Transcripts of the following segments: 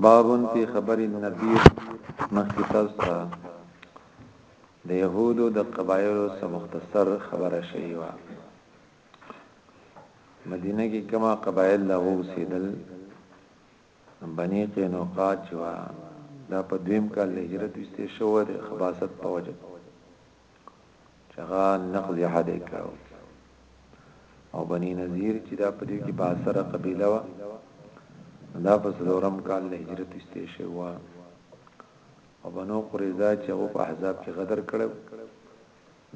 بابن فی خبر النبی مخی تاسو د يهودو د قبایلو سره مختصر خبره شوی و مدینه کې کما قبایل لا ووسیدل بنی قینوقا چې دا په دویم کال هجرت وسته شو د خباست په وجه چغا نقض حد کړو او بنی نذیر چې دا په دې کې با سره قبيله و دا په څلورم کال له هجرت استه شو او بنو قریظه چې هغه په احزاب کې غدر کړو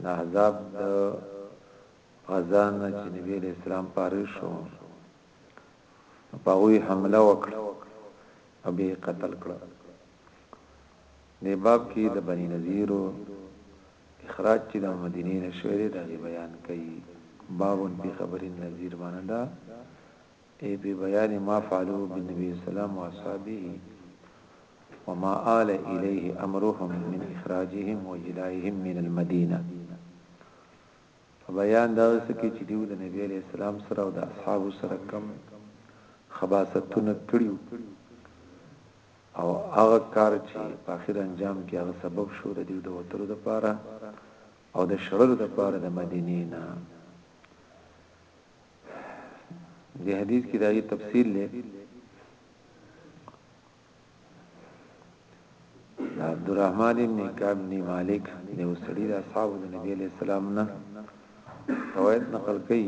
نه احزاب د غزا نه چې نبی اسلام پاره شو په وی حمله وکړه او به قتل کړه دې باب کي د بني نضيرو اخراج چي د مدينې نه شوی دی د هغي بيان کوي، باب في خبر النضير معنی دا اي في بيان ما فعلوه بالنبي السلام واصحابه وما آل اليه امرهم من اخراجهم وجلائهم من المدينه په بيان دا سکه چې دیو د نبی عليه السلام سره او د اصحاب سره کم خباستونه کړیو او هغه کار چي په اخير انجام کي هغه سبب شو د دوی د وتلو د پاره او د شړلو د پاره د مدينې نه دي حديث کي داغي تفصيل لې عبد الرحمن ابن کعب بن مالک د وسړي د اصحاب د نبی عليه السلام نه روایت نقل کړي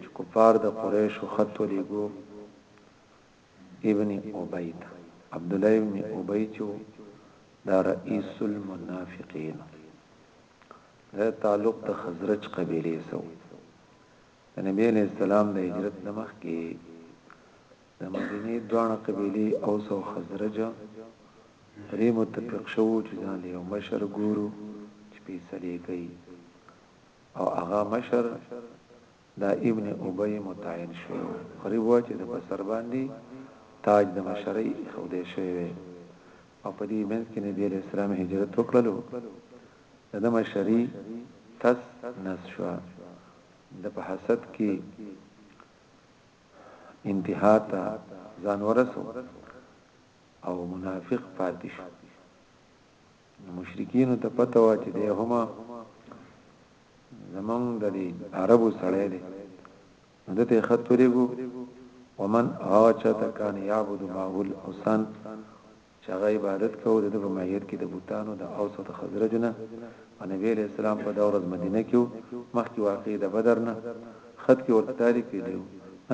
چې کفار د قریش خط ولېګو ابن ابی ته عبدالله ابن ابی چه وو دا رئیس المنافقین وو دا تعلق د خزرج قبیله سره وو د نبی علیہ السلام د هجرت نه مخکې د مدینه دوه قبیله اوس او خزرج پرې متفق شو چې ځان له مشر ګورو چې پیسې کوي او هغه مشر دا ابن ابی متعین شوی وو قریب وه چی د په سر باندی تاج د مشرۍ ایښودی شوی وی او په دی منځ کی نبی علیه السلام هجرت وکړلو د ده مشری تس نس شوه د په حسد کی انتها ته ځان ورسو او منافق پاتی شو نو مشرکینو ته پته و چې دی هم زمونږ د دې عربو سړی دی نو دته خط ورېګو ومن هغه چا ته کان یعبد ماحول اوسان چې هغه عبادت کوو د په ماهیت کې د بوتانو د اوس او د خزرجونه او نبی له اسلام په دور د مدینه کې مخکې واقع د بدر نه خط کې ورته تاریخ ویلو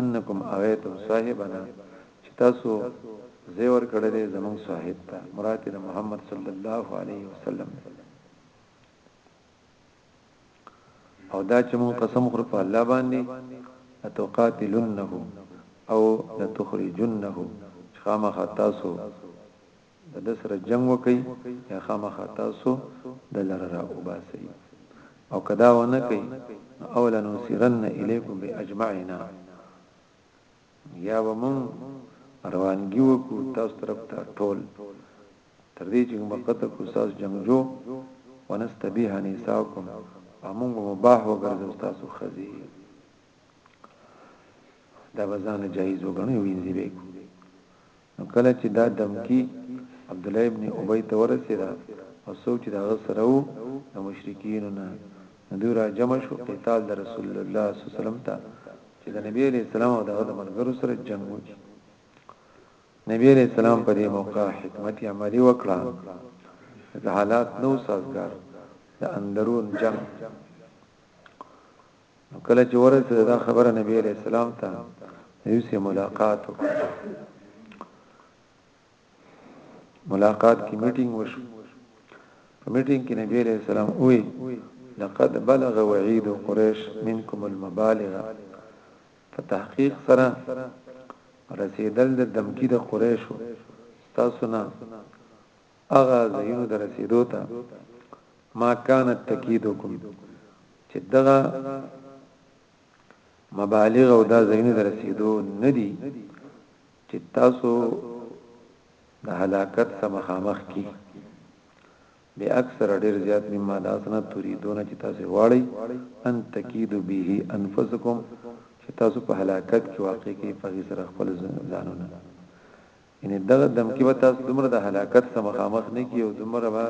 انکم اویتم صاحبنا چې تاسو زه ورکړی دی زمونږ صاحب ته مراد د محمد صلی الله علیه وسلم دی او دا چې مون قسم خور په الله باندې اتقاتلنه او لتخرجنه خامخ تاسو د دسر جنگ وکي یا خامخ تاسو د لره او باسي او کدا ونه کوي اولا نسرن الیکم باجمعنا بیا به مونږ روانګي وکړو تاسو طرف ته ټول تر دې چې موږ قطع کو تاسو جنگجو ونستبیح نساکم او موږ مباح وګرځو تاسو خزي دا بزانه جایز وګڼو وینځي به کو نو کله چې دا دمکی عبدالله ابن ابی ته ورسیده او څوک چې د هغه سره وو د مشرکینو نه نو دوی را جمع شو قتال د رسول الله صلی الله علیه وسلم ته چې د نبی علیه السلام او دغه د ملګرو سره جنگ وکړي نبی علیه السلام په دې موقع حکمت عملی وکړه د حالات نو سازګار د اندرون جنگ نو کله چې ورسېده دا خبره نبی عليه السلام ته یوسه ملاقات ملاقات کې میټینګ وشو په میټینګ کې نبی عليه السلام وی لقد بلغ وعيد قريش منكم المبالغ په تحقیق سره رسیدل د دمکی د قریشو تاسو نه هغه ځایونو ته رسیدو ته ما کانت تکیدکم چې دغه مبالغ او دا ځایونو ته رسیدو ندي چې تاسو د هلاکت سره مخامخ کی به اکثر ډیر زیات مما داسنه تريدون چې تاسو واړی ان تکید به انفسکم چې تاسو په هلاکت کې واقع کې په سره خپل ځانونه یعنی دغه دمکی به تاسو دومره د هلاکت سره مخامخ نه کی او دومره به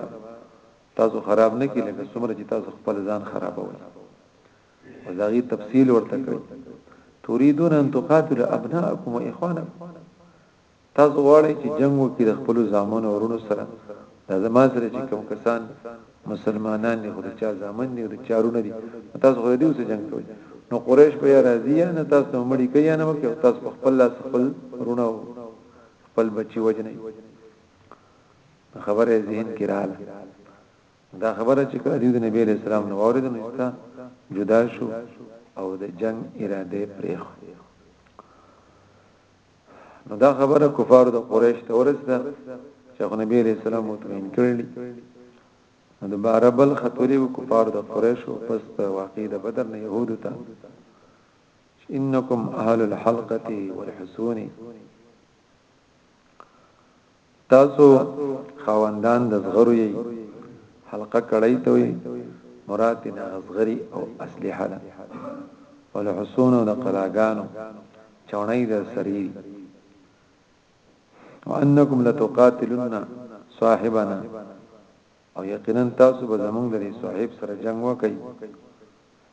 تاسو خراب نه کی لکه څومره چې تاسو خپل ځان خرابوي او داغي تفصیل ورته کوي تريدون ان تقاتل ابناءكم واخوانكم تاسو غواړئ چې جنگ وکړي د خپل ځامن اورونو سره د زما سره چې کوم کسان مسلمانان دي خو د چا زامن دي او د چا رونه دي تاسو خو دې اوس جنگ کوي نو قریش به راضی یا نه تاسو ته مړی کوي نه وکي تاسو په خپل لاس خپل رونه خپل بچي وجنه خبره ذهن کې رااله دا خبره چې کړه د نبی له سلام نو اورید نو استا جدا شو او د جنگ اراده پرېخ نو دا خبره کفار د قریش ته ورسته چې نبی رسول الله مطمئن کړی نو د باربل خطوري کفار د قریش او پس په واقع د بدر نه يهودو ته انکم اهل الحلقه والحسون تاسو خاوندان د زغرو یی حلقه کړای ته وی مراد تین غزغری او اسلحه ده ولحصون او د قلاګانو چونای د سری وانکم لتقاتلون صاحبنا او یقینا تاسو به زمونږ د صاحب سره جنگ وکئ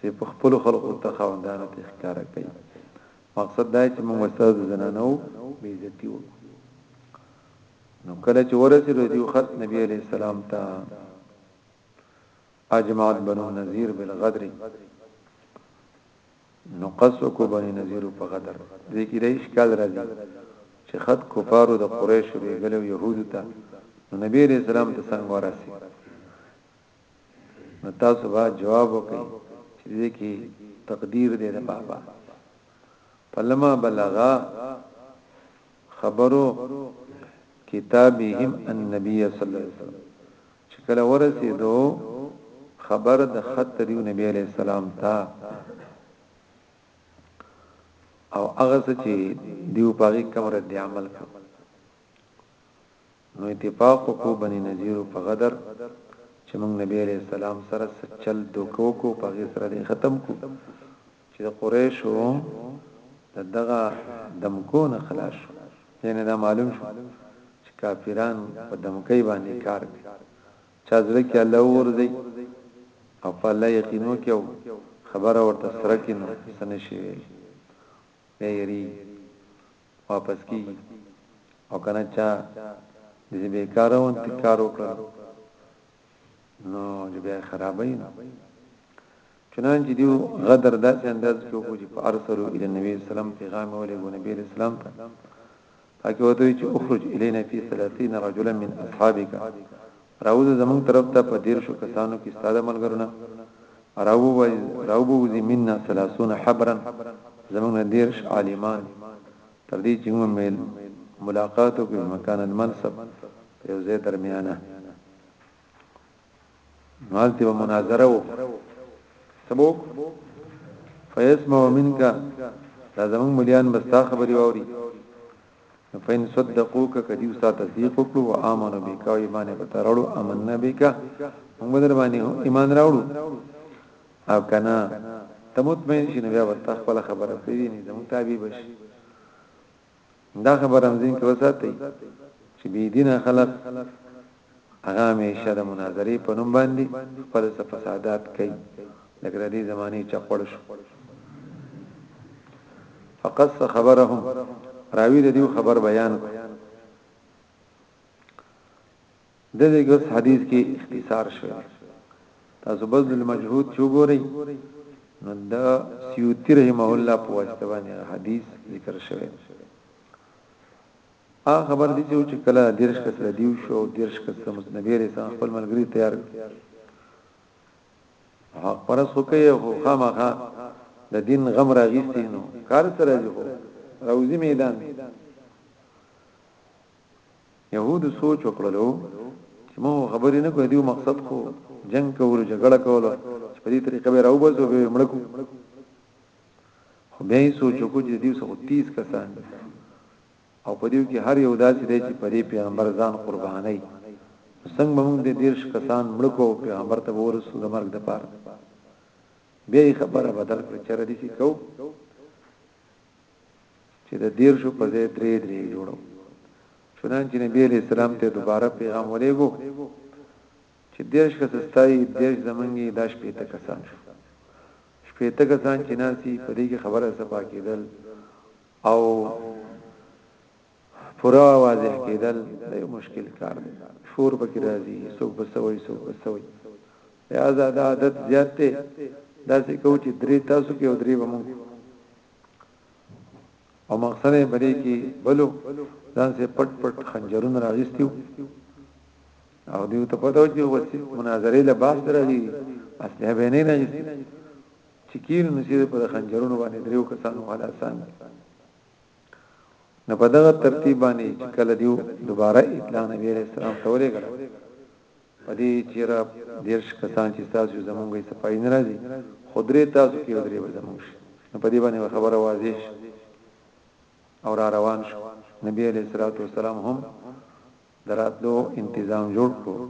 سي په خپلو خلقو ورته خاوندانتي ښکاره کوي مقصد دا چې موږ ستاسو د زنانو بې عزتي وکړو نو کله چې ورسېدو دیو خط نبی عليه السلام ته اجمعت بنو نذیر بالغدر نو قصو کو بنو نذیر په غدر دې کې د اشکال راځي چې خط کفارو د قریش لګلو يهودو ته نو نبی رسول الله ته څنګه ورسي نو تاسو به جواب وکړئ چې دې کې تقدیر دې د بابا فلما بلغا خبرو کتابهم النبي صلی الله علیه وسلم چې کله ورسېدو خبر د خطر یو نبی علیہ السلام ته او هغه چې دیو پاغي کمر دی عمل کړ نو اتفاق وکړو بنی نضیرو په غدر چې موږ نبی علیه السلام سره څه چل دوکه وکړو په هغې سره دې ختم کړو چې د قریشو د دغه دمکو نه خلاص شو یعنی دا معلوم شو چې کافران په دمکۍ باندې کار کوي چا زړه کې الله ورځي او په الله یقینو کې خبره ورته سره کې نو سنشي ویل بیا یری واپس کیږي او کنه چا د دې بیکاره وان تکار وکړ نو دې بیا خرابې نه چنانچې دیو غدر داسې انداز کې وکړو چې په ارسلو ال نبی اسلام پیغام ولې ګو نبی اسلام ته پکې وته چې اخرج الینا فی 30 رجلا من اصحابک راوځه زموږ طرف ته په دېرشو کسانو کې ستا د ملګرو نه راوبوځي منا ثلاثون حبرا زموږ نه دېرش عالمان تر دې چې موږ مېل ملاقات وکړو په مکان المنصب په یو ځای درمیانه نو هلته به مناظره وکړو سبو فیسمع منک دا زمون مليان بستا خبري واوري فین صدقوک کدی استا تصدیق وکړو او امنو بک او ایمان به ترړو امننا بک موږ در باندې ایمان راوړو او کنا ته مطمئن شې نو بیا به تا خپل خبره پری نه زمو تابع بش دا خبره هم ځین کې وساتې چې بی دین خلق هغه همېشه د مناظرې په نوم باندې خپل څه فسادات کوي لکه د دې زمانې چخوړ شو فقص خبرهم راوی د دې خبر بیان کو د دې ګس حدیث کې اختصار شوی تاسو بذل المجهود چې وګورئ نو د سیوطی رحمه الله په واسطه باندې حدیث ذکر شوی هغه خبر دي چې چې کله دیرش کس ردیو شو او دیرش کس متنبی علیه السلام خپل ملګری تیار حق پرس خو کوي خو خامخا د دین غم راغیستی نو کار سره دی خو روزي میدان يهود سوچ وکړلو چې مو خبرې نه کوي دیو مقصد خو جنگ کول جګړه کول په دې طریقه به راو بزو به مړکو خو به سوچ وکړو چې دیو سره 30 کسان او په دیو کې هر یو داسې دی چې په دې پیغمبر ځان قربانوي نو څنګه به موږ د دیرش کسان مړه کړو او پیغمبر ته به ورسو د مرګ دپاره بیا یې خبره بدل کړه چېرې دې سي کو چې د دیرشو په ځای درې درې جوړو چنانچې نبی علیہ السلام ته دوباره پیغام ولېګو چې دیرش کس ستای دیرش زمنګي داش پیته کسان شو شپېته کسان چې ناسي په دې کې خبره صفا کېدل او پوره واضح کېدل د یو مشکل کار دی شور پکې راځي څوک بسوي څوک بسوي لہذا دا عادت زیات دی دا څه کو چې درې تاسو کې او درې ومو او مقصد یې بری کې بلو ځان سه پټ پټ خنجرونه راغستیو او دیو ته پته و چې مناظره له باس درغی اصله به نه نه چې کیل مسیر پر خنجرونو باندې دریو کسانو خلاصان دي نه په دغه ترتیب باندې چې کله دیو دوباره اطلاع نبی علیہ السلام ته ولېګل پدې چې را دیرش کسان چې تاسو زمونږه صفای نه راځي خدري تاسو کې درې زمونږ نه پدې باندې خبره واضح او را روان شو نبی علیہ الصلوۃ والسلام هم دراتلو تنظیم جوړ کړو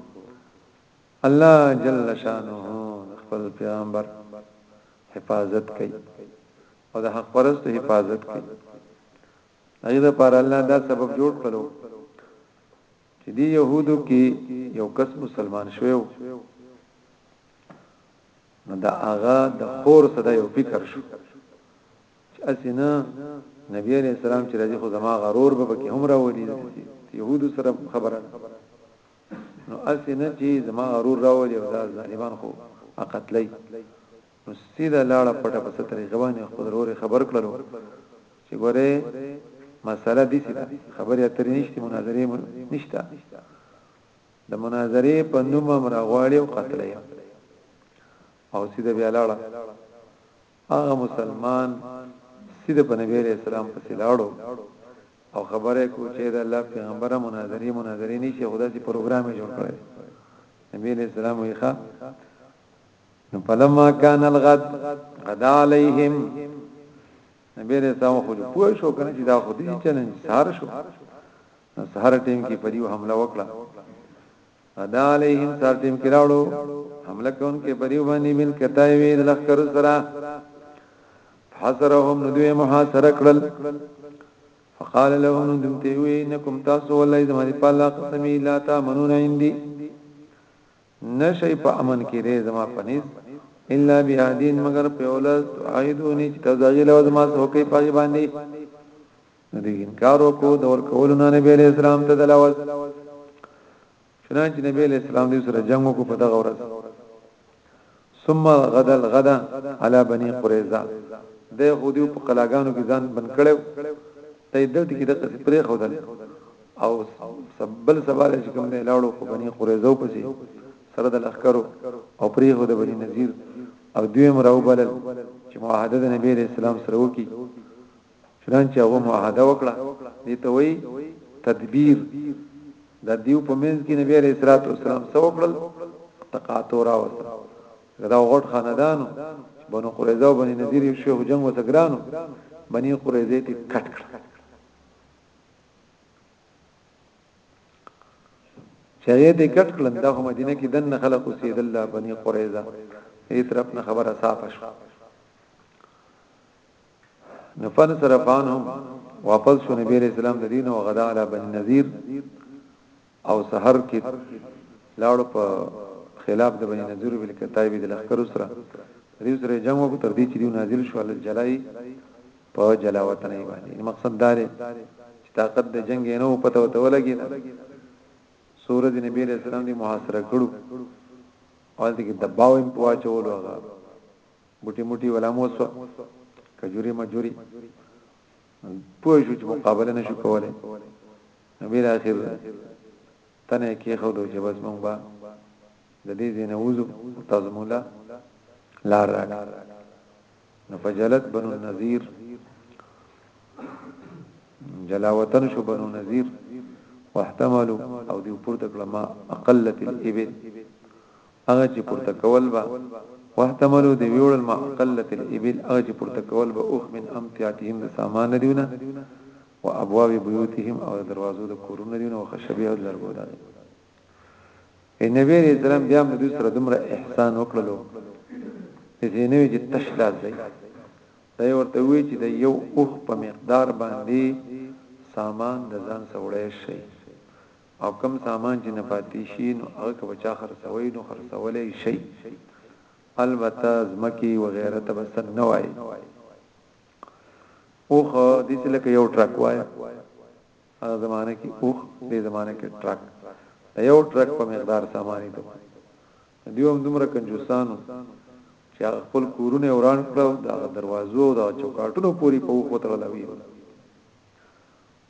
الله جل شانه د خپل پیغمبر حفاظت کوي او د حق پرستو حفاظت کوي هغه د پر الله دا سبب جوړ کړو چې دی يهودو کې یو کس مسلمان شوی نو دا هغه د خور صدا یو فکر شو چې اسنه نبی عليه السلام چې راځي خو زما غرور به کې هم راوړي يهودو سره خبره نو اسنه چې زما ورور راولي او دا ظالمان خو قتلای نو سیده لاړه پټه په سترې غوانې خپل ورور خبر کړلو چې ګوره مسله دې سي خبرې اترې نشته مناظره نشته د مناظره په نوم امر غواړي او قتلای او سیده بیا لاړه هغه مسلمان سیده په نبی علیہ السلام پسې لاړو او خبره کو چې د الله پیغمبره مناظری مناظری نشي خدا سي پروګرام جوړ کړی نبی علیہ السلام وی ښا نو فلما کان الغد غدا علیہم نبی علیہ السلام خو پوه شو کنه چې دا خو دې چلنج سار شو سهار ټیم کې پریو حمله وکړه ادا علیهم ترتیب کراړو حمله کون کې بریو باندې من کتای وی د لخر سره حسرهم ندوی محاصره کړل فقال لهم دم ته وی انکم تاسو ولای زمانی په الله قسمی لا تامنون عندي نشي په امن کې دې زما پنيز الا بهادین مگر په اولاد عیدونی چې تزاجل او زما سوکې پای باندې نه دی انکار وکړو د ورکولو نه نبی علیہ السلام ته دلاوز چنانچه نبی علیہ السلام دې سره جنگ وکړ په دغه ورځ ثم غدا الغدا على بني قريظه د يهوديو په قلاګانو کې ځان بن کړو دای دلته کې د قصې پرې خودل او سبل سباله چې کوم نه لاړو په بني قريزو پسې سره د لخرو او پرې خود بني نذیر او دوی مراو بلل چې معاهده د نبی رسول الله سره وکي چنانچه هغه معاهده وکړه دې ته وایي تدبیر د دیو په منځ کې نبی عليه الصلاه والسلام سو وکړل تقاطو راوست دا غټ خاندانو بنو قریظه او بنی نذیر یو شیخ جنگ وسګرانو بنی قریظه ته کټ کړ چغې دې کټ کړل دا په مدینه کې دنه خلق سید الله بنی قریظه دې طرف نه خبره صاف شوه نو فن صرفان هم واپس شو نبی علیہ السلام د دین او غدا علی بن نذیر او سحر کې لاړو په خلاف د بنی نذیر بل کتایب د لخر سره دې سره جنگ وکړ تر دې چې دی نازل شو ال جلای په جلا وطن باندې مقصد دار چې طاقت د جنگ نه و پته وته ولګي سورہ د نبی علیہ السلام دی محاصره کړو اول دې دباو په واچولو هغه بوټي موټي ولا مو سو کجوري مجوري پوه شو چې مقابله نشو کولای نبی اخر تنه کې خو دوی چې بس مونږ با د دې زینه وځو تاسو مونږ لا لار راک نو فجلت بنو النذیر جلاوتن شو بنو نذیر واحتملوا او دی پورته کړه ما اقلت الابل هغه چې پورته کول به واحتملو دی ویوړل ما اقلت الابل هغه چې پورته کول به اوخ من امتیاتهم د سامان دیونه و ابواب بیوتهم او دروازو د کورونو دیونه او خشبیه لرګو دغه ای نبی علیہ السلام بیا موږ دوی سره دومره احسان وکړلو چې نه وی چې تشلاس دی دا ورته وی چې د یو اوخ په مقدار باندې سامان د ځان سوړې شي او کوم سامان چې نه پاتې شي نو هغه که په چا خرڅوئ نو خرڅولی یې شئ البته ځمکې وغیره ته به سن نه وایئ اوخ دې چې لکه یو ټرک وایه هغه زمانه کې اوخ دې زمانه کې ټرک دا یو ټرک په مقدار سامانی ته دیو هم دومره کنجوسانو چې خپل کورونه وران کړو دا دروازو دا چوکاټونو پوری په وخت تړلوي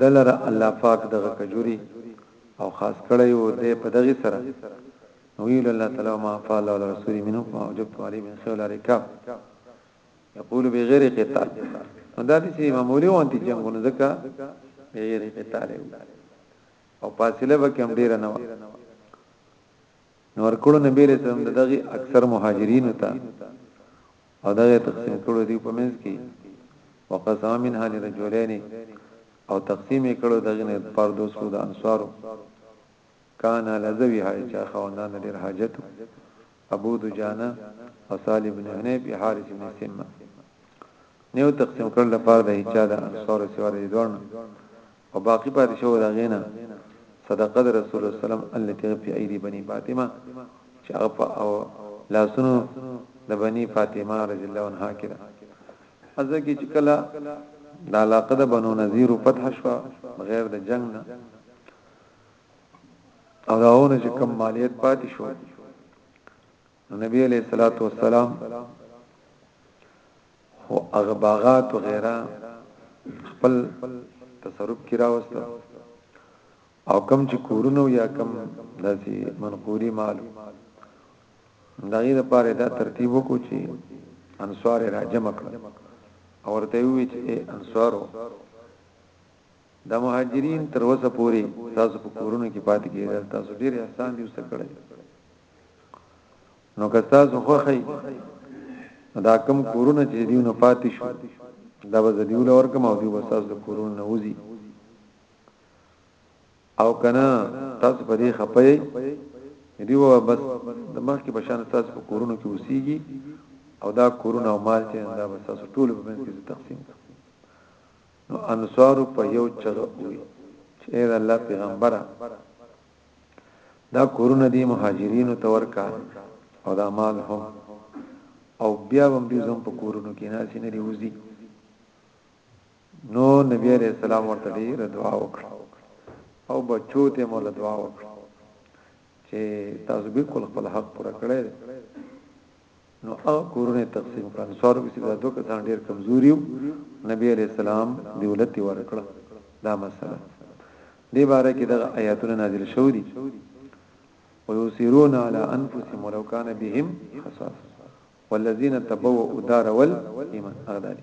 دلره الله پاک دغه کجوری او خاص کړی وو دی په دغی سره نو ویل الله تعالی وما افاء الله على رسوله منهم فما اوجبتم عليه من خيل رکاب یقول بغیر قتال نو دا دې چې معمولی وانتی جنگونه ځکه بغیر قتال او فاصله به کم ډیر نه و نو ورکړو نبی رسول دغه اکثر مهاجرین ته او دغه یې تقسیم کړو د دوی په منځ کې وقسم منها لرجلین او تقسیم یې کړو دغه نه پر دوه سوه د انصارو کان لذوی حاجت چا خواندان د ډېر حاجت ابو دجانه او صالح بن حنیف بن حارث بن سمه نیو تقسیم کړل لپاره د هیچا د انصارو سیوا د دوړنه او باقی پاتی شوو د هغې نه صدقه د رسول الله صلی الله علیه وسلم التي هي فی ایدی بنی فاطمه چې هغه په او لاسونو د بنی فاطمه رضی الله عنها کې ده ازه کې چې کله د علاقه د بنو نذیر فتح شو بغیر د جنگ نه او داونه چې کم مالیت پاتې شو نو نبی علیہ الصلوۃ والسلام خو هغه باغات او غیره خپل تصرف کې راوسته او کم چې کورونو یا کم داسي منقوري مال دغه لپاره دا ترتیب وکړو چې انصار را جمع کړ او ورته وی چې انصارو د مهاجرین تر اوسه پوري تاسو په کورونو کې پاتې کېدل تاسو ډیر احسان دي وسه کړی نو که تاسو خوخی دا کم کورونه چې دیونه پاتې شو دا به دیول ورکم او دی وساس د کورونه نوځي او کنه تاسو په دې خپای دیو بس د مخ کې بشان تاسو په کورونو کې وسیږي او دا کورونه او مال چې دا بس تاسو ټول په منځ کې تقسیم کړئ نو انصار په یو چلو وي چې الله پیغمبره دا کورونه دی مهاجرینو تور کا او دا مال هم او بیا هم دې زم په کورونو کې نه سینې دی وزي نو نبی عليه السلام ورته دی دعا وکړه او بچو ته مولا دعا وکړه چې تاسو بالکل خپل حق پوره کړی نو هغه کورونه تقسیم کړه نو سوارو کې دا دوه کسان ډیر کمزوري نبی علی السلام دی ولتی ورکړه دا مسله دی باره کې دغه آیاتونه نازل شو دي ويسرون على انفسهم ولو كان بهم خصاص والذين تبوؤوا الدار والإيمان اغداري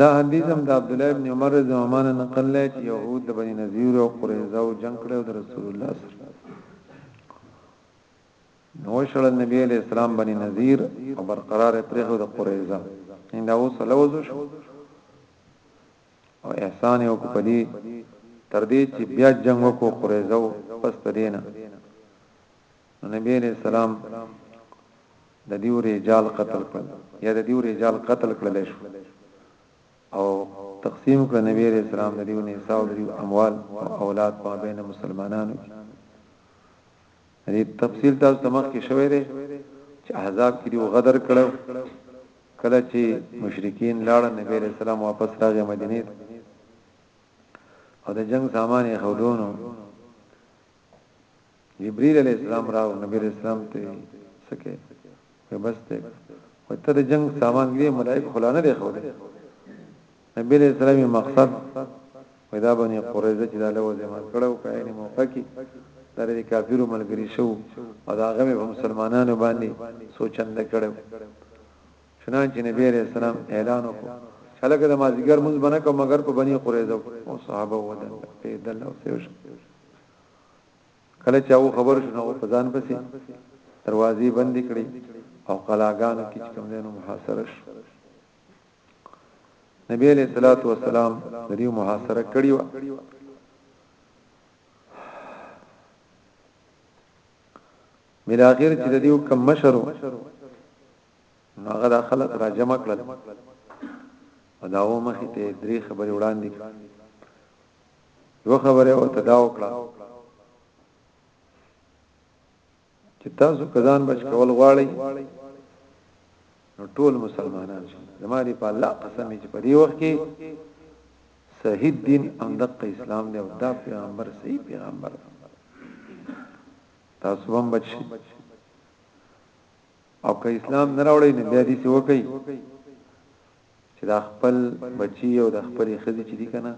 دا حدیث هم د عبدالله ابن عمر رضی الله عنهما نه نقل دی چې یهود د بنی نذیر او قریظه او جنگ کړو د رسول الله سره نو شړ نبی علیہ السلام بنی نذیر او برقرار پرهو د قریظه انده او سلوز شو او احسان یو کو پدی تر دې چې بیا جنگ وکړو قریظه پس تدینه نو نبی علیہ السلام د دیو رجال قتل کړ یا د دیو رجال قتل کړل شو او تقسیم کړ نبی علیہ السلام د دیو نساء او دیو اموال او اولاد په بین مسلمانانو کې دې تفصیل تاسو ته مخ کې شوې ده چې احزاب کې دیو غدر کړو کله چې مشرکین لاړ نبی علیہ السلام واپس راغی مدینه ته او د جنگ سامان یې خودونو جبريل عليه السلام راو نبي عليه السلام ته سکه وي بس ته وي ته د جنگ سامان دې ملائک خلانه دی خو دې نبي عليه السلام مقصد ودا بني قريزه چې له وځما کړو په عین موقع کې در دې کافرو ملګری شو او دا غمه په مسلمانانو باندې سوچند کړو چنانچه نبی عليه السلام اعلان وکړ چلګه د مازیګر مونږ بنه کوم مگر په بني قريزه او صحابه ودل په دل او سیوش کله چې هغه خبر شو نو په ځان پسې دروازې بندې کړې او قلاګانو کې چې کوم دینو محاصره شو نبی علیہ الصلوۃ والسلام د دې محاصره کړی و بل اخر چې د دې کوم مشرو هغه خلک را جمع کړل او دا و مخې ته درې خبرې وړاندې یو خبره ورته دا وکړه چې تاسو کزان بچ کول غواړي نو ټول مسلمانان شي زما دی په الله قسم چې په دې وخت کې صحیح دین او د اسلام دی او دا پیغمبر صحیح پیغمبر تاسو هم بچ شي او که اسلام نه راوړی نه بیا دې څه وکړي چې دا خپل بچي او د خپلې ښځې چې دي کنه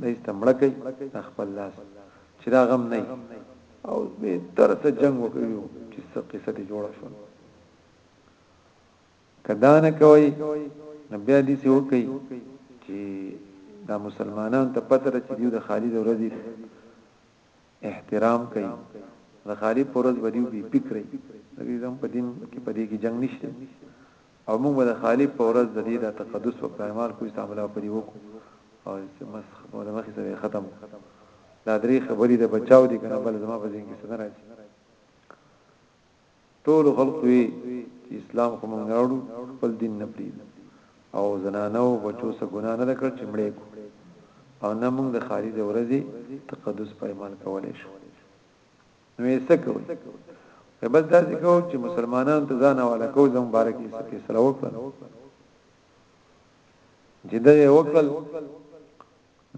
دا هیڅ ته مړه کوي دا خپل لاس چې دا غم نه او به تر څه جنگ وکړي چې څه قصه دې جوړه شو کدا نه کوي نبي دې څه وکړي چې دا مسلمانان ته پته را چې دیو د خالد او رضی احترام کوي د غالب په ورځ بدیو بي فکري دغه زم په دین کې په دې کې جنگ نشته او موږ به د غالب په ورځ د دې د تقدس په پرایمال کوی تعامل په دې وکړو او چې مسخ په دماغ سره ختم دا درې خبرې د بچاو دي کنه بل زما په ذهن کې څه راځي ټولو خلکو وی چې اسلام خو مونږ نه راوړو خپل دین نه پریږدو او زنانه او بچو څه ګناه نه کړ چې مړې کو او نه مونږ د خالي د ورځې تقدس پایمال کولای شو نو یې څه کوي بس دا څه کوو چې مسلمانان ته ځان حواله کوو زموږ باره کې څه فیصله وکړه چې دا یې وکړل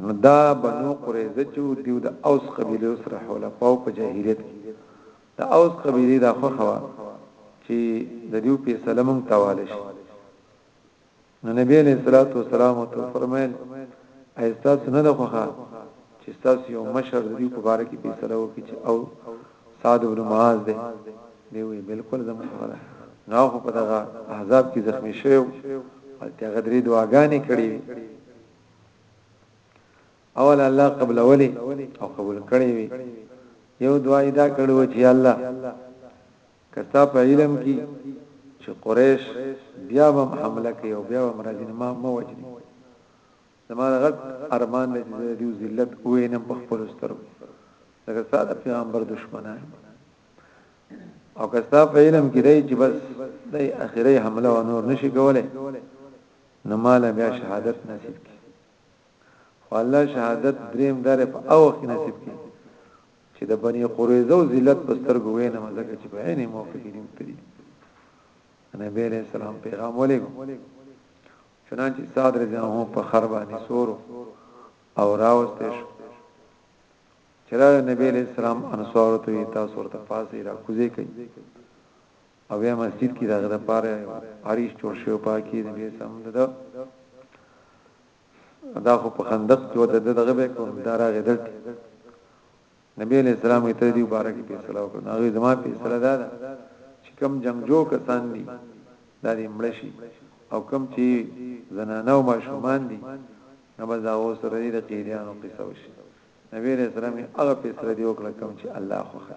نو دا بنو قریظه چې دیو د اوس قبیله سره حلفاو په جاهلیت کې د اوس قبیله دا خو خوا چې د دیو په سلامم تواله شي نو نبی علیہ الصلوۃ والسلام تو فرمایل ایستا سن د خوخه چې تاسو یو مشر د دیو په باره کې په سلامو کې چې او سعد بن معاذ دی دی وی بالکل زم خبره نو خو په دغه احزاب کې زخمی شوی او ته غدری دعاګانې کړې اول الله قبل اولی او قبول کړی وی یو دعا ادا کړو چې الله کستا په علم کې چې قریش بیا به حمله کوي او بیا به مرزین ما مو وجني زماره غټ ارمان دې دې ذلت وې نه په خپل سترو لکه ساده پیغمبر دشمنان او کستا په علم کې دی چې بس د اخیری حمله و نور نشي کوله نو مال بیا شهادت نصیب کی خو الله شهادت دریم دار په او وخت نصیب کی چې د بنی قریظه او ذلت په سترګو وینه مزګه چې په عین موقع کې نیوتلی نبی علیہ السلام پیغام ولېګو چنانچه صادر جنو په خربانی سورو او راوسته شو چرای نبی علیہ السلام انصار ته تاسو ورته پاسې را کوزي کوي او بیا مسجد کی داغه د پاره عریش جوړ شوی پاکی د بیا سم د دا خو په خندق کې ود دغه به کوم دا راغی دلته نبی علیہ السلام یې تر دې مبارک په صلاح وکړ هغه زما په صلاح دا چې کم جنگجو کسان دي دا دې مړشي او کم چې زنانه او ماشومان دي نو بس دا اوس سره دې د قیدانو قصه وشي نبی علیہ السلام هغه په صلاح دی وکړه کم چې الله خوخه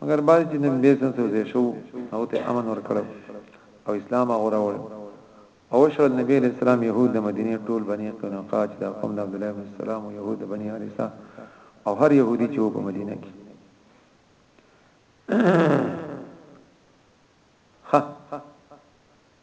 مګر بعضې چې نبي بيرته سوزې شو هغو ته امن ورکړو او اسلام هغو راوړو او وشړل نبي عليه السلام يهود د مدينې ټول بني قينقاع چې دا قوم د عبدالله ابن السلام او يهود د بني حارثه او هر يهودي چې په مدينه کې خ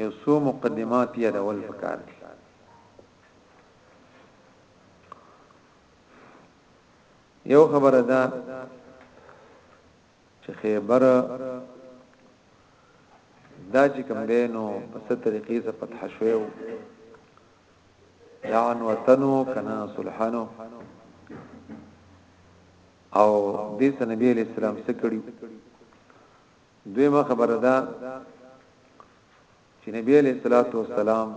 یو څو مقدمات یادول پکار دي یو خبره ده چې خیبر دا چې کوم دینو په ست طریقې سره فتح شوی و دا ان وطنو کنا صلحانو او دې ته نبی علیہ السلام څخه کړی دویمه خبره دا چې نبی علیہ الصلوۃ والسلام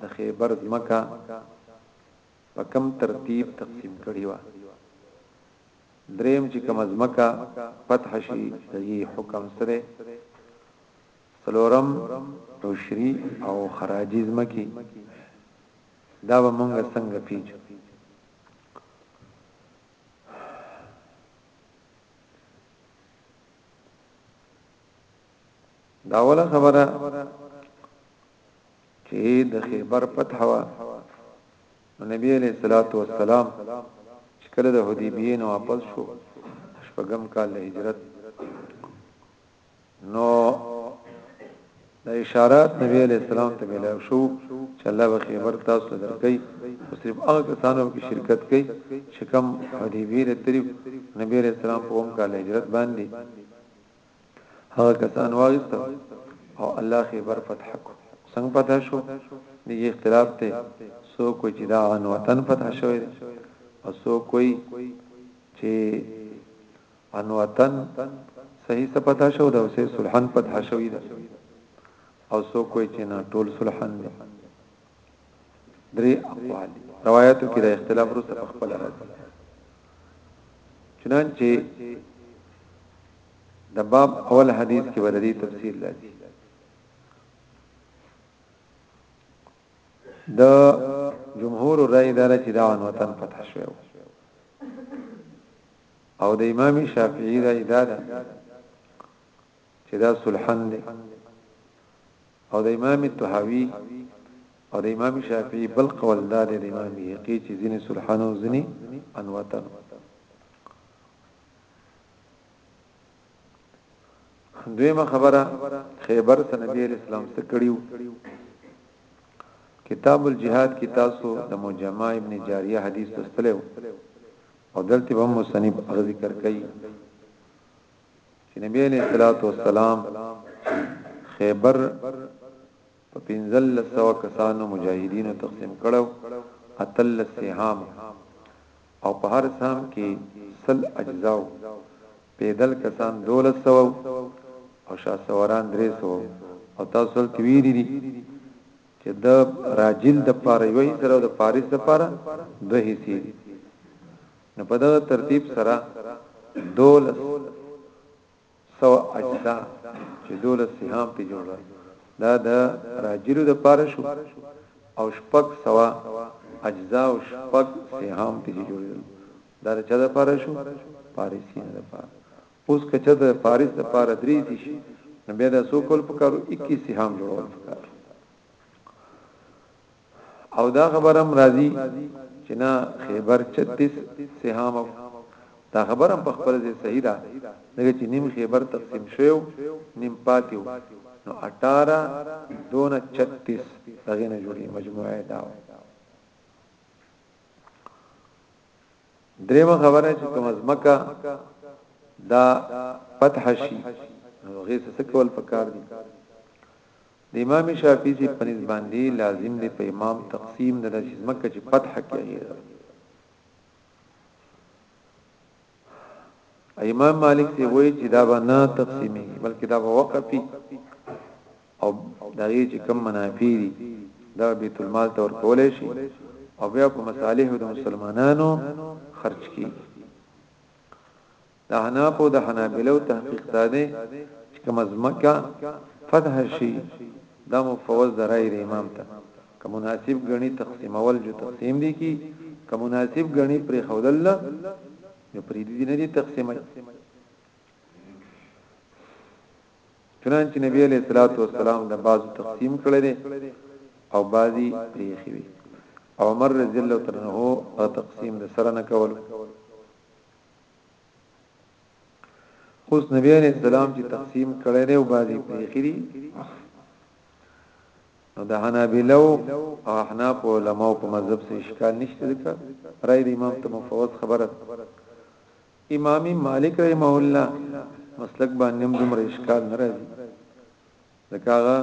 د خیبر ځمکه په کم ترتیب تقسیم کړی و دریم چې کوم ځمکه فتح شي دغه حکم سره سلورم عشری او خراجی ځمکه دا به مونږ څنګه پیژو دا اوله خبره چې د خیبر فتح وا نبی علیہ الصلوۃ والسلام چې کله د حدیبیه نو واپس شو شپږم کال هجرت نو دا اشارات نبی علیه السلام ته ملاو شو چې الله به خیبر تاسو ته درکړي خو صرف هغه کسانو کې شرکت کوي چې کم حدیبیه له طریق نبی علیه السلام په هم کال هجرت باندې هغه کسان واغستو او الله خیبر فتح کو څنګه فتح شو د اختلاف ته سو کوئی چې دا ان وطن فتح شوی او سو کوئی چې انوتن صحیح څه پتا شو دا اوسه سلحن پتا شوی ده او سو کوی چې نه ټول سلحن دي درې اقوال روایتو کې د اختلاف وروسته په خپل راځي چنانچه د باب اول حدیث کې ولري تفسیر لري د جمهور رائے دار چې دا وطن پتا شوی او د امام شافعي رائي دا ده چې دا سلحن دی او د امام طحاوی او د امام شافعي بل قول دا دی د امام بهقي چې ځینې سلحن او ځینې انوتن دویمه خبره خیبر ته نبی اسلام څخه کړیو کتاب الجihad کې تاسو د مجمع ابن جاریه حدیث تستلو او دلته به مصنف هغه ذکر کوي چې نبی علیہ الصلوۃ والسلام خیبر په پنځل سو کسانو مجاهدینو تقسیم کړو اتل سهام او په هر سام کې سل اجزاو پیدل کسان دولس سو او شاسواران درې سو او تاسو تل ویری دي چې د راجل لپاره یو حصه او د فارس لپاره دوه حصې دي نو په دغه ترتیب سره دولس سو اجزا چې دولس سهام په جوړ دا د راجلو د پاره شو او شپږ سوا اجزا او شپږ سهام په جوړ دا چا د پاره شو فارسین د پاره اوس که چرته د پاریس د پاره درې دي شي نو بیا دا څو کول پکارو 21 سهام جوړول پکارو او دا خبره هم راځي چې نه خیبر 36 سهام دا خبره هم په خپل ځای صحیح ده دغه چې نیم خیبر تقسیم شو نیم پاتیو نو 18 دون 36 دغه نه جوړي مجموعه دا دریمه خبره چې کوم ځمکه دا فتح شي هغه څه کول پکار دي د امام شافعي چې پنځ باندې لازم دی په امام تقسیم د داسې ځمکه چې فتح کوي امام مالک دی وایي چې دا به نه تقسیمي بلکې دا به وقفي او د هغې چې کوم منافع دي دغه بیت المال ته ورکول شي او بیا په مصالح د مسلمانانو خرج کی د حناف او د حنابلو تحقیق دا دی چې کوم ځمکه فتح شي د مفوض درای امام ته کوم مناسب غني تقسیمول جو تقسیم دي کی کوم مناسب غني پر خودل نه نو پرې دي نه دي تقسیمای چنانچه نبی علیه الصلاۃ والسلام د بعضو تقسیم کړی دی او بعضی پریخي وي عمر رضی الله تعالی عنہ او تقسیم د سره نه کول خو نبی علیه السلام چې تقسیم کړی دی او بعضی پریخي دي نو د حنابلو او احناف علماو په مذهب سره اشکال نشته ځکه راي د امام ته مفوض خبره امام مالک رحمه الله مسلک باندې هم دومره اشکال نه راځي ځکه هغه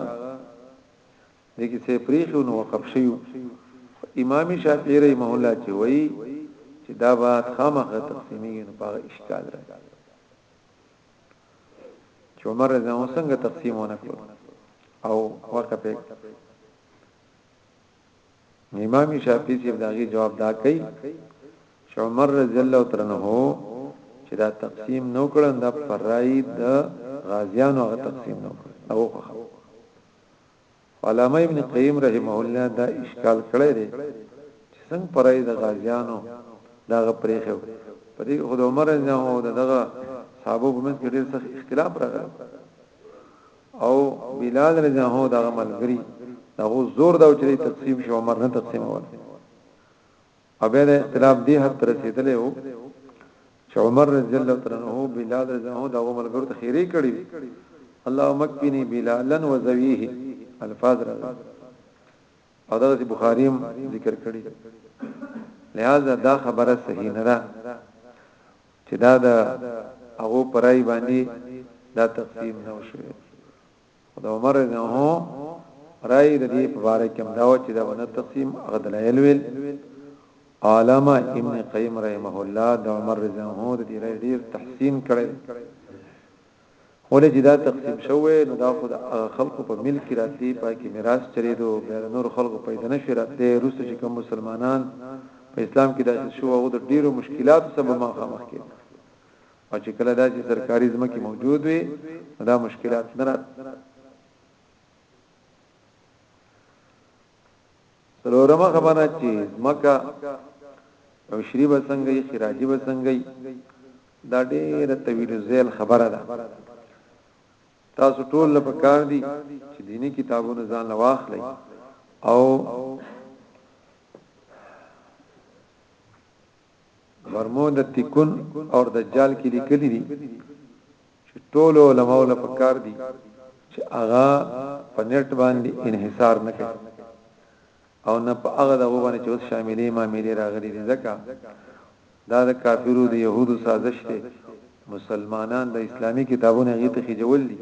د کیسې پریخو نو وقف شیو امام شافعی رحمه الله چې وایي چې دا به خامخه تقسیمي نه پاره اشکال راځي چې عمر رضی الله څنګه تقسیمونه کړو او وقف نو امام شافعي صاحب دا غي جواب دا کوي چې عمر رضی الله تعالی عنہ چې دا تقسیم نو کړن دا پرای د غازیانو غ تقسیم نو کړ او خو علامه ابن قیم رحمه الله دا اشکال کړی دی چې څنګه پرای د غازیانو دا غ پرېخو پرې خود عمر رضی الله او دغه صحابه په منځ کې ډېر سخت اختلاف راغلی او بلال رضی الله عنه دغه ملګری دغه زور دا چې تقسیم شو عمر نه تقسیم ول او بیا د اختلاف دی حد تر رسیدلې وو چې عمر رضی الله عنه بلال رضی الله عنه دغه ملګرو ته خیره کړی اللهم اکفنی بلالا وزویه الفاظ راځي او دغه بخاری هم ذکر کړی لہذا دا خبره صحیح نه ده چې دا د هغه پرای باندې دا تقسیم نه وشوي او د عمر نه هو رای د دې په اړه کوم دا چې دا ونه تقسیم هغه دلایل ویل علامه ابن قیم رحمه الله د عمر رضی الله عنه د دې ډیر تحسین کړی ولې چې دا تقسیم شوی نو دا خو د خلکو په ملک کې راتلی پاکي میراث چریدو بیا د نور خلکو پیدا نشو راتلی روسته چې کوم مسلمانان په اسلام کې داخل شو او د ډیرو مشکلاتو سبب مخامخ کېږي او چې کله دا چې سرکاري ځمکې موجود وي دا مشکلات نه رات سلورمه خبره چې مکه او شری به څنګه یې خراجي به څنګه یې دا ډېره طویل زیل خبره ده تاسو ټول له پکار دي چې دینی کتابونو ځان لواخلئ او مرموند تکون او دجال کې لیکلي دي چې ټول علماء له پکار دي چې هغه په نت باندې انحصار نه کوي او نه په هغه دغه باندې چې اوس شاملې ما ملي راغلي دي ځکه دا د کافرو د يهودو سازش دی مسلمانان د اسلامي کتابونو غیته خجول دي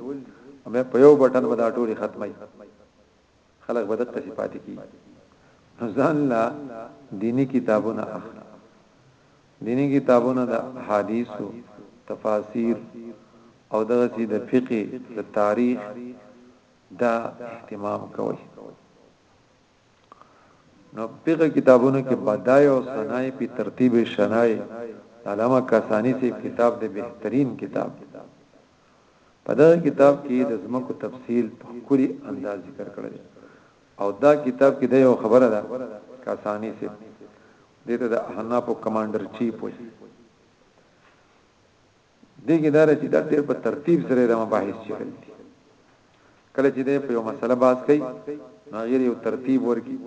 او په یو بټن ودا ټولي ختمي خلک به دلته سي پاتې کی نو ځان لا دینی کتابونه اخلي دینی کتابونه د احادیثو تفاسیر او دغه سي د فقه د تاریخ دا اهتمام کوي نو پیغه کتابونو کې بدای او صنای په ترتیب شنای علامه کاسانی سی کتاب د بهترین کتاب په دغه کتاب کې د زمکو تفصیل په ښکلي انداز ذکر کړی دی او دا کتاب کې د یو خبره ده کاسانی سیب دې ته د احنافو کمانډر چیف وي دغه دار چې دا ډېر په ترتیب سره د مباحث چیرل دي کله چې دې په یو مسله باز کوي نو غیر یو ترتیب ورکی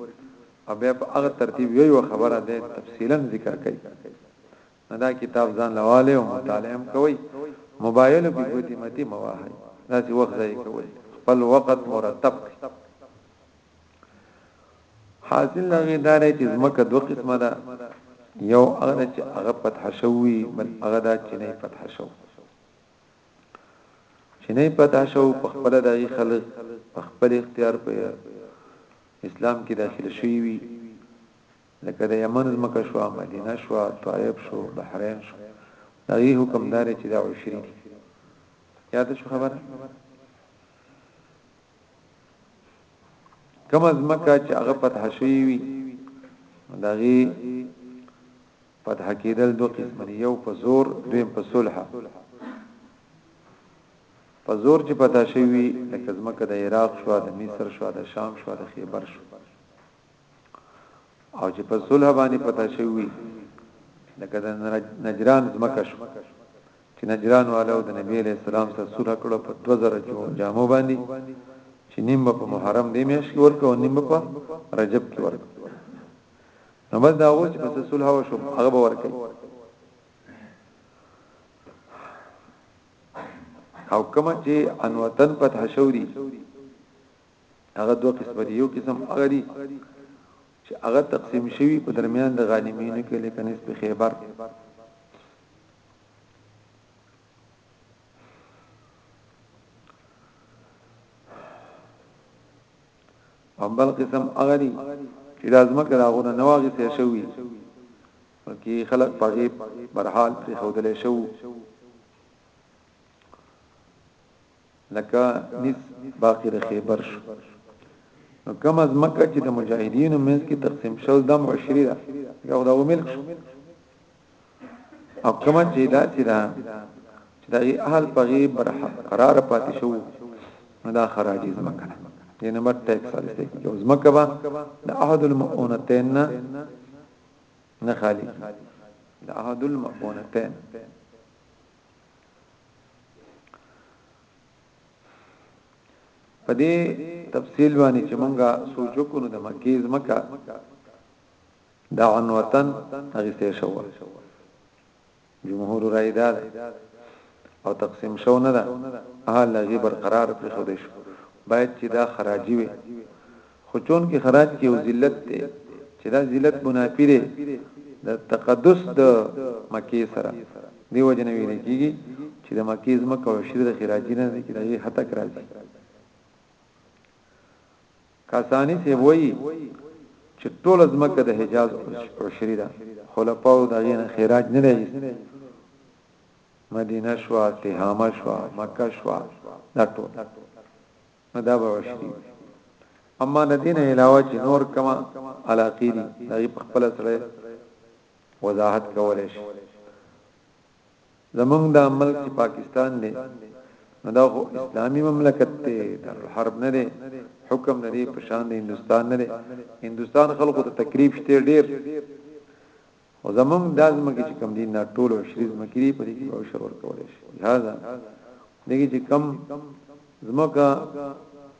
او بیا په هغه ترتیب یو خبره ده تفصیلا ذکر کوي نه دا کتاب ځان لواله او مطالعه هم کوي موبایل کې ګوتی متي مواهي دا چې وخت ځای کوي خپل وخت مرتب کړي حاصل لغې دار چې زمکه دوه قسمه ده یو هغه چې هغه فتح شوی بل هغه دا چې نه فتح شو چې نه فتح شو په خپل دغه خلک په خپل اختیار په اسلام کې داخل شوی وي لکه د یمن ځمکه شوه، مدینه شوه، طائف شو، بحرین شو، د هغوی حکم دا دی چې دا عشري دي. یاده شو خبره؟ کومه ځمکه چې هغه فتح شوي وي دا غي فتح کېدل دوه قسم دي یو په زور دویم په صلح په زور چې فتح شوي لکه ځمکه د عراق شو د مصر شو د شام شو د خیبر شو او چې په صلح باندې پتا شوی لکه د نجران زمکه شو چې نجران والو د نبی له سلام سره صلح کړو په 2000 جو جامو باندې چې نیم په محرم دی میاش کې ورکو او نیم په رجب کې ورکو نو بس دا و چې پس صلح وشو هغه به ورکي او کما چې ان وطن پته شوري هغه دوه قسمه دي یو قسم هغه دي چې هغه تقسیم شوی په درمیان د غانمینو کې لکه نسب خیبر امبل قسم هغه دي چې د ازمکه راغونه نواغي سي شوی ورکی خلق پغې برحال پر خودلې شو لکه نس باقی د خیبر شو نو کم از مکه چې د مجاهدینو منځ کې تقسیم شول دم عشری دا یو دا ملک شو او کما چې دا چې دا چې دا اهل پغي بر قرار پاتې شو نو دا خراج زمکه نه دې نمبر ټیکس سره څه کې اوس مکه با د احد المؤونتين نه خالي د احد المؤونتين په دې تفصیل باندې چې مونږه سوچ وکړو د مکه زمکه دا عن وطن هغه څه شو جمهور رائے دا او تقسیم شو نه ده اهل لغي برقرار پرې خو دې شو باید چې دا خراجي وي خو چونکه خراج یو ذلت دی چې دا ذلت منافي دی د تقدس د مکې سره دی وجنه ویل کیږي چې د مکې زمکه او شیر د خراجی نه دی چې دا یې حتی راځي کاسانی سی وای چې ټول زمکه د حجاز او شری ده خلفاو دا یې خراج نه دی مدینه شوا تهامه شوا مکه شوا دا ټول نو دا به وشي اما د دین علاوه چې نور کما علاقی دي دغه په خپل سره وضاحت کولای شي زمونږ د عمل چې پاکستان دی نو دا خو اسلامی مملکت دی در حرب نه دی حکم نه دی پشان دی هندستان نه دی هندستان خلکو ته تکلیف شته ډیر خو زمونږ دا ځمکې چې کم دي نه ټول او شریز مکې دي په دې کې او شر ورکول شي لہذا دغه چې کم زمکه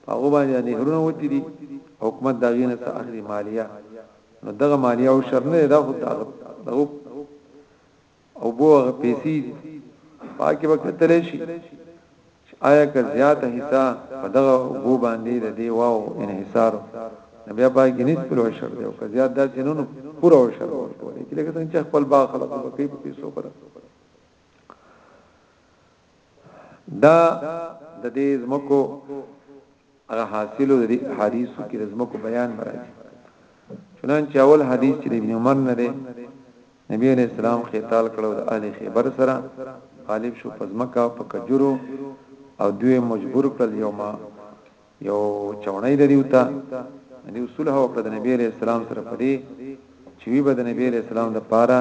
هغه باندې نهرونه وتی دي حکومت دا غینه ته اخلي مالیه نو دغه مالیه او شر نه دا خو دا او بو هغه پیسې پاکي وکړل شي چې آیا که زیاته حصه په دغه اوبو باندې د دې واو انحصار و نو بیا پای کې نصف العشر دی او که زیات داسې نه نو پوره عشر ورکول چې لکه څنګه چې خپل باغ خلک په کې په پیسو پر دا د دې زمکو هغه حاصل او د دې احادیثو کې د زمکو بیان براشي چنانچه اول حدیث چې ابن عمر نه دی نبی علیہ السلام خیتال کړو د اهل خیبر سره غالب شو پزمکا په کجورو او دوی مجبور کړل یو ما یو چونای د دیوتا دی اصول هو کړ د نبی علیہ السلام سره پدی چې وی به د نبی علیہ السلام د پاره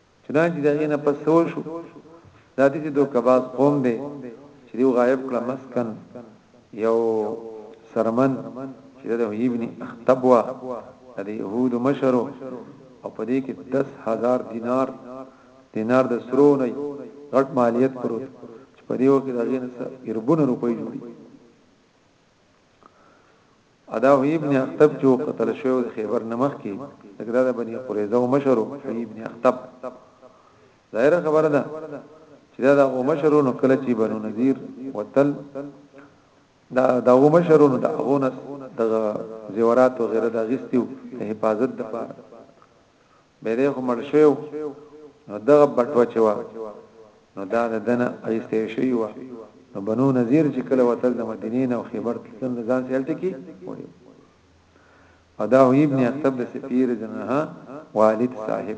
چنانچه د هغې نه پس څه وشو؟ دا داسې دوکه باز قوم دی چې دوی غایب کړه مسکن یو څرمن چې د حیی بن اخطب وه د یهودو مشر و او په دې کې دس هزار دینار دینار د سرو نه غټ مالیت پروت چې په دې وخت کې د هغې نه څه اربونه روپۍ جوړي ادا هو ابن اخطب چو قتل شوی د خیبر نه مخکې لکه دا د بنی قریظه او مشرو هی ابن اخطب ظاهره خبره ده چې دا د او مشرو نو کله چې بنو نذیر وتل دا د او مشرو نو د اغونس د زیورات او غیره د غستیو د حفاظت د پاره به دی خو مړ شوی نو دغه بټوه چې وه نو دا د دنه ایسته شوی وه نو بنو نذیر چې کله وتل د مدینې نه خیبر تلل ځان سیل ټکی وړي او دا هو ابن اکتب د سپیر جنها والد صاحب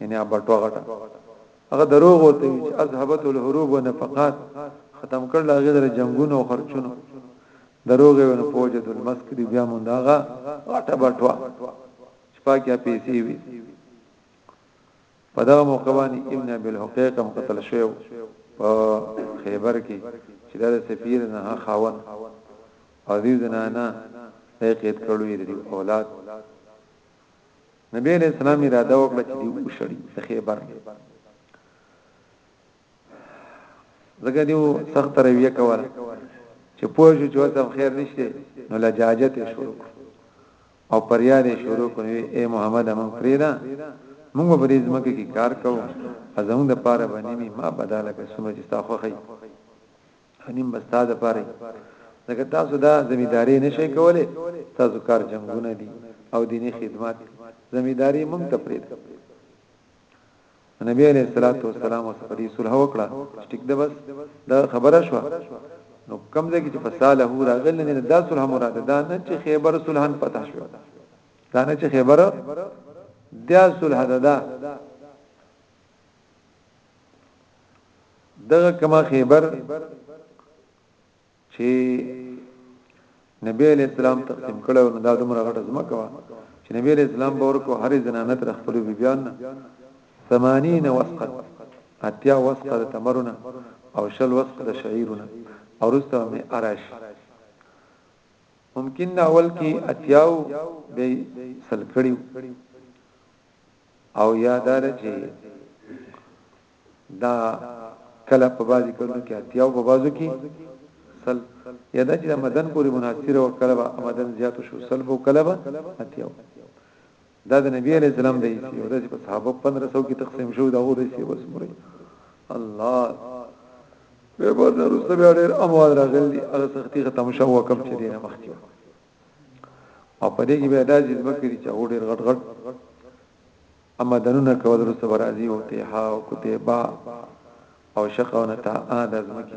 یعنی ابټو غټه هغه دروغ ورته وی چې اذهبت الحروب ونفقات ختم کړل هغه در جنگونو او خرچونو دروغ یې ونه پوجد المسک دی بیا مونږ هغه غټه بټوا چې پاکه پیسې وی په دا موقع باندې ابن ابي الحقيق هم قتل شو په خیبر کې چې دا سفیر نه خاون او دې زنانا یې قید کړو یې اولاد نبی علیہ السلام اراده وکړه چې دی وشړي د خیبر زګه دیو سخت رویه کوله چې پوه شو چې وسه خیر نشته نو لجاجت شروع او پریاد شروع کوي اے محمد امن فریدا موږ په دې ځمکه کې کار کوو ازمن د پاره باندې ما بداله کې سمجه تاسو خو او نیم بستا د پاره ځکه تاسو دا زمیداری نشئ کولی تاسو کار جنگونه دي او دینی خدمات زمیداری مونږ ته پرې نبی علیہ الصلوۃ والسلام او صحابه صلح وکړه ټیک ده بس دا خبره شو نو کم ځای کې چې فساله راغل نه دا صلح مراد ده نه چې خیبر صلحن پتا شو دا نه چې خیبر دا صلح ده دغه کما خیبر چې نبی علیہ السلام تقسیم کړو نو دا دومره غټه زمکه وا چې نبی علیہ السلام باور کو هر زنانه تر خپل بیان 80 وسقه اتیا وسقه تمرونه او شل وسقه د شعیرونه او رسته می اراش ممکن اول کې اتیاو به سل کړیو او یا دا ده چې دا کله په بازي کړنو کې اتیا او په بازو کې سل یا دا چې مدن پوری مناصر او کله به مدن زیات شو سلب او کله به اتیا دا د نبی علی السلام دی چې او د صحابه 1500 کې تقسیم شو دا ورې سی وسمره الله به بر نه رسته بیا ډېر اموال راغلي هغه سختي ختم شو وکم چې دینه مخکې او په دې کې به دا چې ځمکې دي چې هغه ډېر غټ غټ اما دنونه کول رسو برازي او ته ها او کوته با او شقونه تا ا د ځمکې